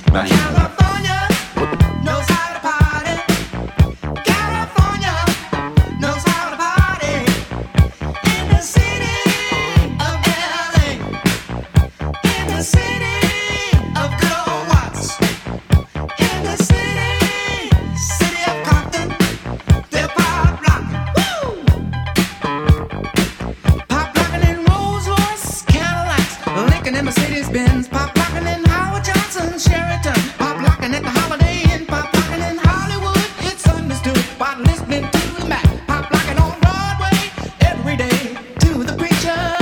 California knows how to party. California knows how to party. In the city of LA. In the city of. In the city, city of Compton. Woo! Pop in Rolls Royce, Cadillacs, Lincoln and Mercedes Benz. Pop in the preacher.